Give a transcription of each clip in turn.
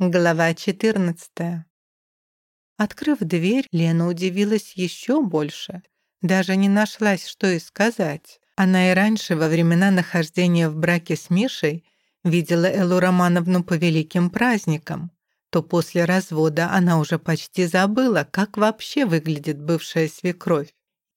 Глава 14. Открыв дверь, Лена удивилась еще больше. Даже не нашлась, что и сказать. Она и раньше, во времена нахождения в браке с Мишей, видела Эллу Романовну по великим праздникам. То после развода она уже почти забыла, как вообще выглядит бывшая свекровь.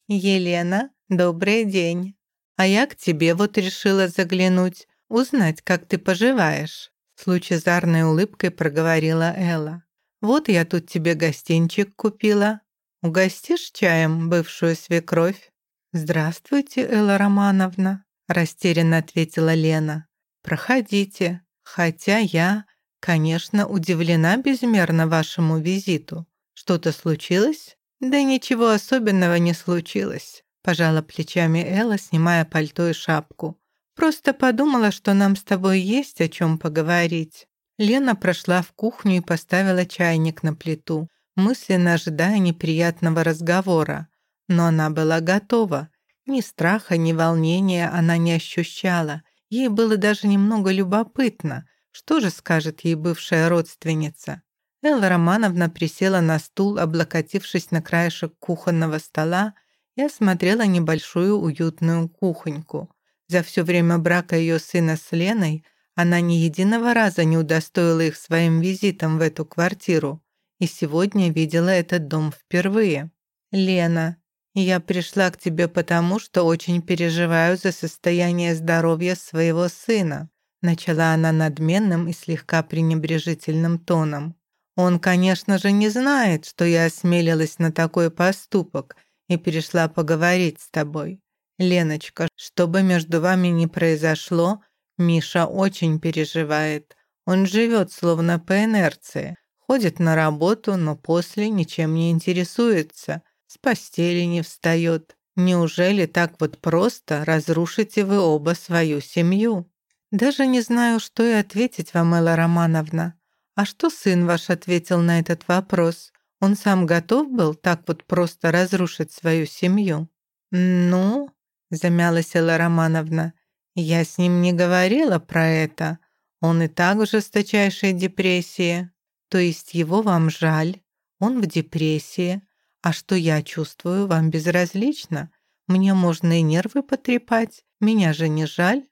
«Елена, добрый день. А я к тебе вот решила заглянуть, узнать, как ты поживаешь». С лучезарной улыбкой проговорила Элла. «Вот я тут тебе гостинчик купила. Угостишь чаем бывшую свекровь?» «Здравствуйте, Элла Романовна», растерянно ответила Лена. «Проходите. Хотя я, конечно, удивлена безмерно вашему визиту. Что-то случилось?» «Да ничего особенного не случилось», пожала плечами Элла, снимая пальто и шапку. Просто подумала, что нам с тобой есть о чем поговорить». Лена прошла в кухню и поставила чайник на плиту, мысленно ожидая неприятного разговора. Но она была готова. Ни страха, ни волнения она не ощущала. Ей было даже немного любопытно, что же скажет ей бывшая родственница. Элла Романовна присела на стул, облокотившись на краешек кухонного стола, и осмотрела небольшую уютную кухоньку. За все время брака ее сына с Леной она ни единого раза не удостоила их своим визитом в эту квартиру и сегодня видела этот дом впервые. «Лена, я пришла к тебе потому, что очень переживаю за состояние здоровья своего сына», начала она надменным и слегка пренебрежительным тоном. «Он, конечно же, не знает, что я осмелилась на такой поступок и перешла поговорить с тобой. «Леночка, что бы между вами ни произошло, Миша очень переживает. Он живет словно по инерции. Ходит на работу, но после ничем не интересуется. С постели не встает. Неужели так вот просто разрушите вы оба свою семью? Даже не знаю, что и ответить вам, Элла Романовна. А что сын ваш ответил на этот вопрос? Он сам готов был так вот просто разрушить свою семью? Ну, замялась Элла Романовна. «Я с ним не говорила про это. Он и так в жесточайшей депрессии. То есть его вам жаль, он в депрессии. А что я чувствую, вам безразлично. Мне можно и нервы потрепать, меня же не жаль.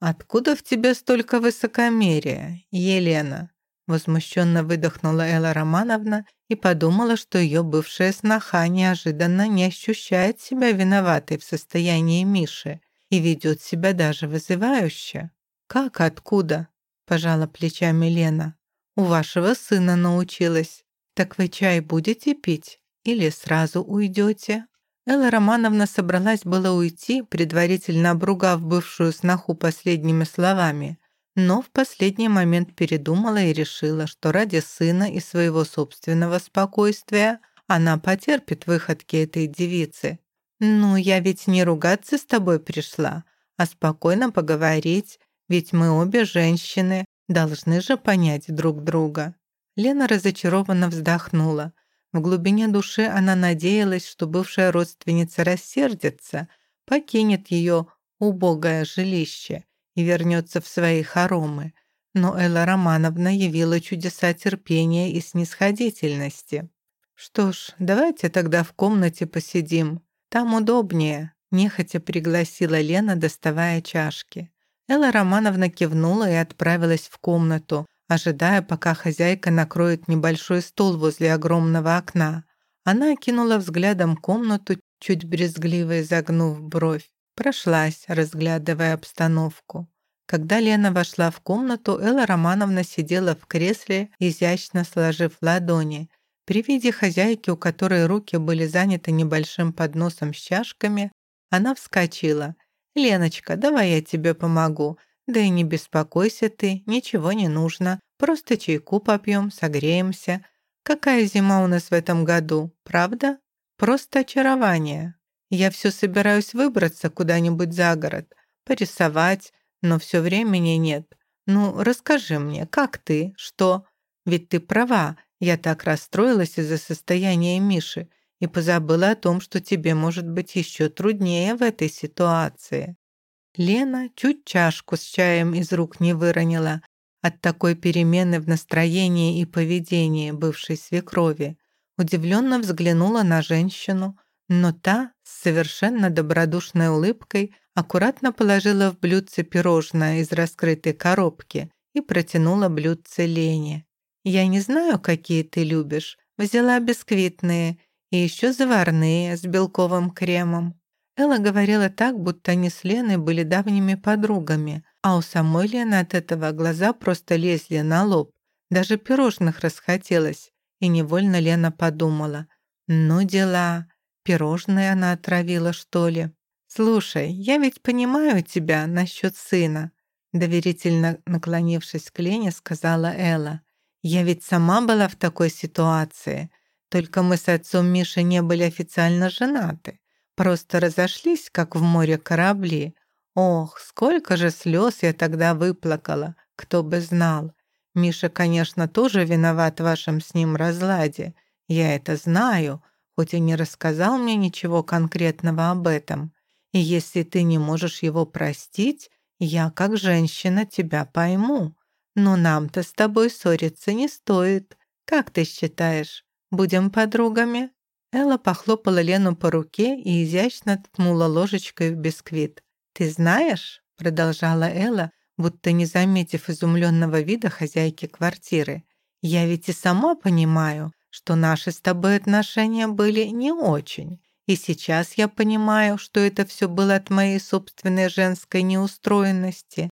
Откуда в тебе столько высокомерия, Елена?» Возмущенно выдохнула Элла Романовна и подумала, что ее бывшая сноха неожиданно не ощущает себя виноватой в состоянии Миши и ведет себя даже вызывающе. «Как откуда?» – пожала плечами Лена. «У вашего сына научилась. Так вы чай будете пить или сразу уйдете?» Элла Романовна собралась было уйти, предварительно обругав бывшую сноху последними словами, но в последний момент передумала и решила, что ради сына и своего собственного спокойствия она потерпит выходки этой девицы. «Ну, я ведь не ругаться с тобой пришла, а спокойно поговорить, ведь мы обе женщины, должны же понять друг друга». Лена разочарованно вздохнула. В глубине души она надеялась, что бывшая родственница рассердится, покинет ее убогое жилище и вернется в свои хоромы. Но Элла Романовна явила чудеса терпения и снисходительности. «Что ж, давайте тогда в комнате посидим. Там удобнее», – нехотя пригласила Лена, доставая чашки. Элла Романовна кивнула и отправилась в комнату, ожидая, пока хозяйка накроет небольшой стол возле огромного окна. Она окинула взглядом комнату, чуть брезгливо изогнув бровь. Прошлась, разглядывая обстановку. Когда Лена вошла в комнату, Элла Романовна сидела в кресле, изящно сложив ладони. При виде хозяйки, у которой руки были заняты небольшим подносом с чашками, она вскочила. «Леночка, давай я тебе помогу. Да и не беспокойся ты, ничего не нужно. Просто чайку попьем, согреемся. Какая зима у нас в этом году, правда? Просто очарование». Я все собираюсь выбраться куда-нибудь за город, порисовать, но все времени нет. Ну, расскажи мне, как ты, что? Ведь ты права, я так расстроилась из-за состояния Миши и позабыла о том, что тебе может быть еще труднее в этой ситуации. Лена чуть чашку с чаем из рук не выронила. от такой перемены в настроении и поведении бывшей свекрови, удивленно взглянула на женщину, но та с совершенно добродушной улыбкой аккуратно положила в блюдце пирожное из раскрытой коробки и протянула блюдце Лене. «Я не знаю, какие ты любишь. Взяла бисквитные и еще заварные с белковым кремом». Элла говорила так, будто они с Леной были давними подругами, а у самой Лены от этого глаза просто лезли на лоб. Даже пирожных расхотелось, и невольно Лена подумала. «Ну дела, пирожные она отравила, что ли?» «Слушай, я ведь понимаю тебя насчет сына», доверительно наклонившись к Лене, сказала Элла. «Я ведь сама была в такой ситуации, только мы с отцом Мишей не были официально женаты, просто разошлись, как в море корабли. Ох, сколько же слез я тогда выплакала, кто бы знал. Миша, конечно, тоже виноват в вашем с ним разладе, я это знаю, хоть и не рассказал мне ничего конкретного об этом. И если ты не можешь его простить, я, как женщина, тебя пойму. Но нам-то с тобой ссориться не стоит. Как ты считаешь, будем подругами?» Элла похлопала Лену по руке и изящно ткнула ложечкой в бисквит. «Ты знаешь?» — продолжала Элла, будто не заметив изумленного вида хозяйки квартиры. «Я ведь и сама понимаю, что наши с тобой отношения были не очень. И сейчас я понимаю, что это все было от моей собственной женской неустроенности.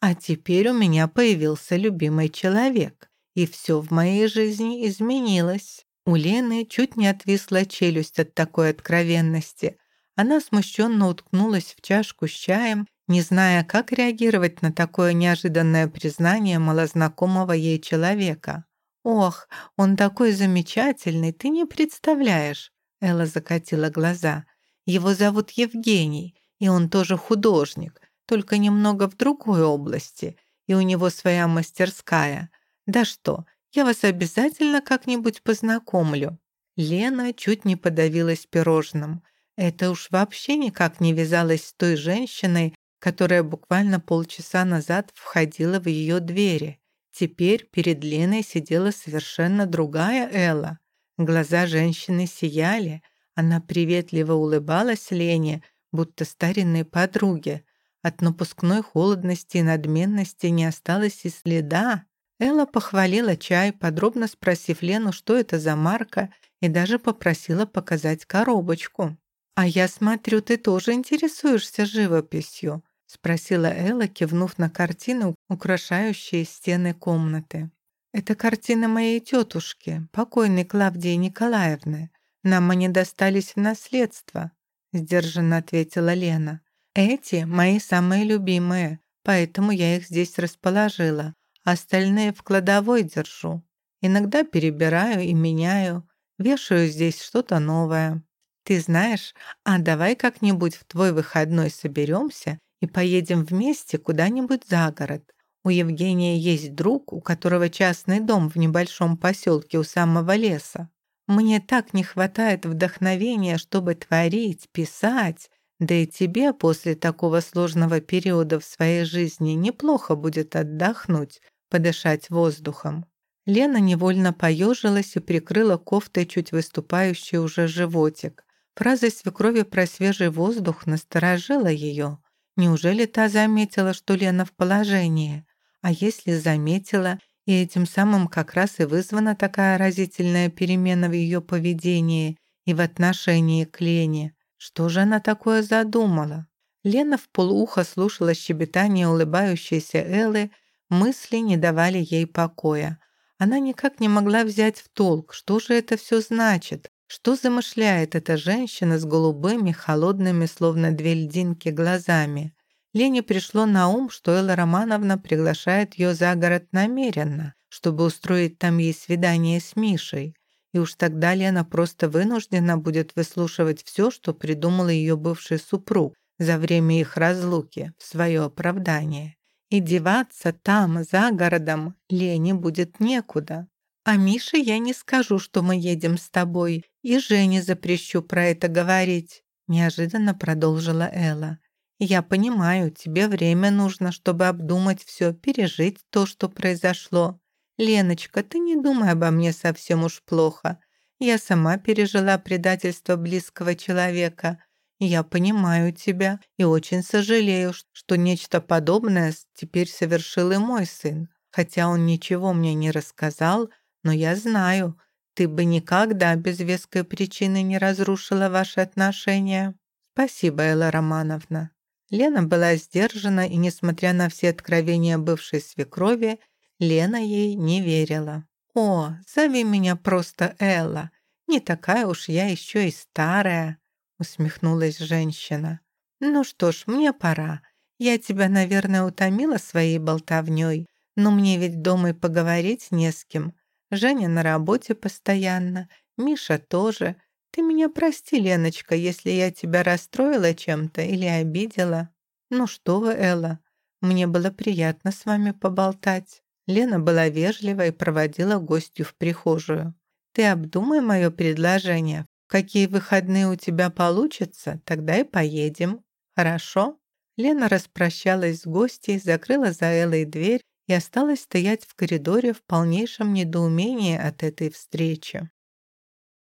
А теперь у меня появился любимый человек, и все в моей жизни изменилось. У Лены чуть не отвисла челюсть от такой откровенности. Она смущенно уткнулась в чашку с чаем, не зная, как реагировать на такое неожиданное признание малознакомого ей человека. «Ох, он такой замечательный, ты не представляешь. Элла закатила глаза. «Его зовут Евгений, и он тоже художник, только немного в другой области, и у него своя мастерская. Да что, я вас обязательно как-нибудь познакомлю». Лена чуть не подавилась пирожным. Это уж вообще никак не вязалось с той женщиной, которая буквально полчаса назад входила в ее двери. Теперь перед Леной сидела совершенно другая Элла. Глаза женщины сияли, она приветливо улыбалась Лене, будто старинной подруге. От напускной холодности и надменности не осталось и следа. Элла похвалила чай, подробно спросив Лену, что это за марка, и даже попросила показать коробочку. «А я смотрю, ты тоже интересуешься живописью?» Спросила Элла, кивнув на картины, украшающие стены комнаты. «Это картина моей тетушки, покойной Клавдии Николаевны. Нам они достались в наследство», — сдержанно ответила Лена. «Эти мои самые любимые, поэтому я их здесь расположила. Остальные в кладовой держу. Иногда перебираю и меняю, вешаю здесь что-то новое. Ты знаешь, а давай как-нибудь в твой выходной соберемся и поедем вместе куда-нибудь за город. У Евгения есть друг, у которого частный дом в небольшом поселке у самого леса. Мне так не хватает вдохновения, чтобы творить, писать. Да и тебе после такого сложного периода в своей жизни неплохо будет отдохнуть, подышать воздухом». Лена невольно поежилась и прикрыла кофтой чуть выступающий уже животик. Фраза свекрови про свежий воздух насторожила ее. Неужели та заметила, что Лена в положении? А если заметила, и этим самым как раз и вызвана такая разительная перемена в ее поведении и в отношении к Лене, что же она такое задумала? Лена в полуха слушала щебетание улыбающейся Эллы, мысли не давали ей покоя. Она никак не могла взять в толк, что же это все значит, что замышляет эта женщина с голубыми, холодными, словно две льдинки, глазами. Лене пришло на ум, что Элла Романовна приглашает ее за город намеренно, чтобы устроить там ей свидание с Мишей. И уж тогда Лена просто вынуждена будет выслушивать все, что придумал ее бывший супруг за время их разлуки, в свое оправдание. И деваться там, за городом, Лене будет некуда. А Мише я не скажу, что мы едем с тобой, и Жене запрещу про это говорить, неожиданно продолжила Элла. Я понимаю, тебе время нужно, чтобы обдумать все, пережить то, что произошло. Леночка, ты не думай обо мне совсем уж плохо. Я сама пережила предательство близкого человека. Я понимаю тебя и очень сожалею, что нечто подобное теперь совершил и мой сын. Хотя он ничего мне не рассказал, но я знаю, ты бы никогда без веской причины не разрушила ваши отношения. Спасибо, Элла Романовна. Лена была сдержана, и, несмотря на все откровения бывшей свекрови, Лена ей не верила. «О, зови меня просто Элла. Не такая уж я еще и старая», усмехнулась женщина. «Ну что ж, мне пора. Я тебя, наверное, утомила своей болтовней, но мне ведь дома и поговорить не с кем. Женя на работе постоянно, Миша тоже. Ты меня прости, Леночка, если я тебя расстроила чем-то или обидела. Ну что вы, Элла, мне было приятно с вами поболтать. Лена была вежлива и проводила гостью в прихожую. Ты обдумай мое предложение. Какие выходные у тебя получатся, тогда и поедем. Хорошо? Лена распрощалась с гостьей, закрыла за Эллой дверь и осталась стоять в коридоре в полнейшем недоумении от этой встречи.